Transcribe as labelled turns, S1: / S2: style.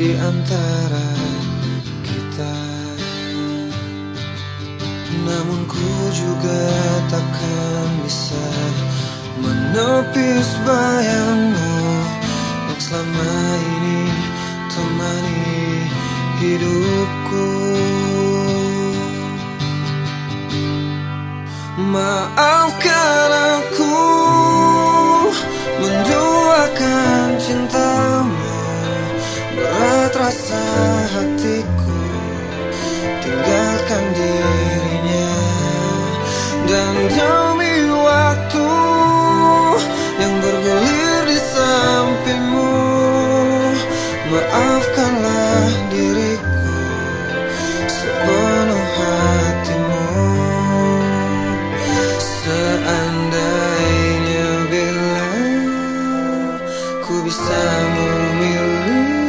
S1: di antara kita. Namun ku juga takkan bisa menepis bayangmu Yang selama ini temani hidupku rasa hatiku. Tinggalkan dirinya Dan demi waktu yang bergulir di sampingmu. Maafkanlah diriku sepenuh hatimu. Seandainya bila ku bisa memilih